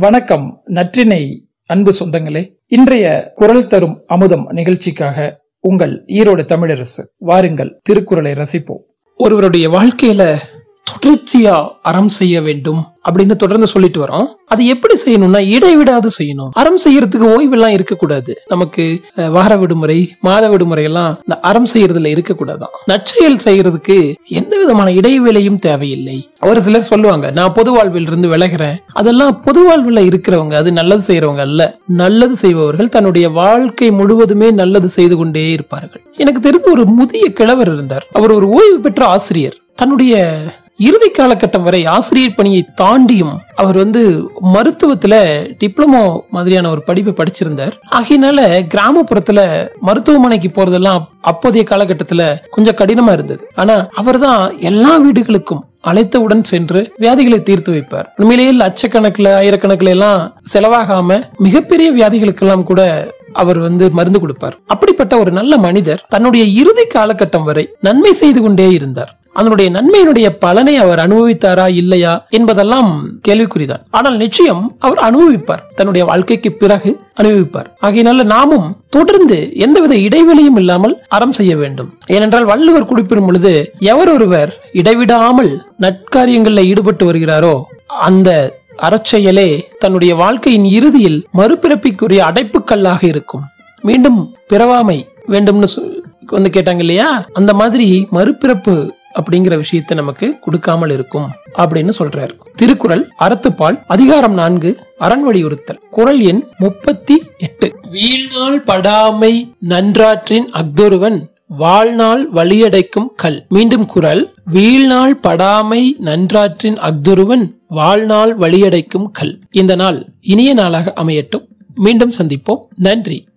வணக்கம் நற்றினை அன்பு சொந்தங்களே. இன்றைய குரல் தரும் அமுதம் நிகழ்ச்சிக்காக உங்கள் ஈரோடு தமிழரசு வாருங்கள் திருக்குறளை ரசிப்போம். ஒருவருடைய வாழ்க்கையில தொடர்ச்சியா அறம் செய்ய வேண்டும் அப்படின்னு தொடர்ந்து சொல்லிட்டு வரோம். அது எப்படி செய்யணும்னா இடைவிடாது செய்யணும். அறம் செய்யறதுக்கு ஓய்வெல்லாம் இருக்கக்கூடாது. நமக்கு வார விடுமுறை மாத விடுமுறை எல்லாம் இந்த அறம் செய்யறதுல இருக்கக்கூடாதான். நற்செயல் செய்யறதுக்கு எந்த விதமான இடைவேளையும் தேவையில்லை. ஒரு சிலர் சொல்லுவாங்க நான் பொது வாழ்வில் இருந்து விலகிறேன். அதெல்லாம் பொது வாழ்வில் இருக்கிறவங்க அது நல்லது செய்யறவங்க அல்ல. நல்லது செய்பவர்கள் தன்னுடைய வாழ்க்கை முழுவதுமே நல்லது செய்து கொண்டே இருப்பார்கள். எனக்கு தெரிந்த ஒரு முதிய கிழவர் இருந்தார். அவர் ஒரு ஓய்வு பெற்ற ஆசிரியர். தன்னுடைய இறுதி காலகட்டம் வரை ஆசிரியர் பணியை தாண்டியும் அவர் வந்து மருத்துவத்துல டிப்ளமோ மாதிரியான ஒரு படிப்பை படிச்சிருந்தார். ஆகையினால கிராமப்புறத்துல மருத்துவமனைக்கு போறதெல்லாம் அப்போதைய காலகட்டத்துல கொஞ்சம் கடினமா இருந்தது. ஆனா அவர்தான் எல்லா வீடுகளுக்கும் அழைத்தவுடன் சென்று வியாதிகளை தீர்த்து வைப்பார். உண்மையிலேயே லட்சக்கணக்கில் ஆயிரக்கணக்கில் எல்லாம் செலவாகாம மிகப்பெரிய வியாதிகளுக்கெல்லாம் கூட அவர் வந்து மருந்து கொடுப்பார். அப்படிப்பட்ட ஒரு நல்ல மனிதர் தன்னுடைய இறுதி காலகட்டம் வரை நன்மை செய்து கொண்டே இருந்தார். அதனுடைய நன்மையினுடைய பலனை அவர் அனுபவித்தாரா இல்லையா என்பதெல்லாம் கேள்விக்குறிதான். ஆனால் நிச்சயம் அவர் அனுபவிப்பார். தன்னுடைய வாழ்க்கைக்கு பிறகு அனுபவிப்பார். ஆகையினால நாமும் தொடர்ந்து எந்தவித இடைவெளியும் இல்லாமல் அறம் செய்ய வேண்டும். ஏனென்றால் வள்ளுவர் குறிப்பிடும் பொழுது எவர் ஒருவர் இடைவிடாமல் நட்காரியங்களில் ஈடுபட்டு வருகிறாரோ அந்த அறச்செயலே தன்னுடைய வாழ்க்கையின் இறுதியில் மறுபிறப்பிக்குரிய அடைப்புக்கல்லாக இருக்கும். மீண்டும் பிறவாமை வேண்டும்னு சொ- வந்து கேட்டாங்க இல்லையா? அந்த மாதிரி மறுபிறப்பு அப்படிங்கிற விஷயத்தை நமக்கு கொடுக்காமல் இருக்கும் அப்படின்னு சொல்றாரு. திருக்குறள் அறத்துப்பால் அதிகாரம் நான்கு அரண் வலியுறுத்தல். குறள் எண் முப்பத்தி எட்டு. வீழ்நாள் படாமை நன்றாற்றின் அஃதொருவன் வாழ்நாள் வழியடைக்கும் கல். மீண்டும் குரல் வீழ்நாள் படாமை நன்றாற்றின் அஃதொருவன் வாழ்நாள் வழியடைக்கும் கல். இந்த நாள் இனிய நாளாக அமையட்டும். மீண்டும் சந்திப்போம். நன்றி.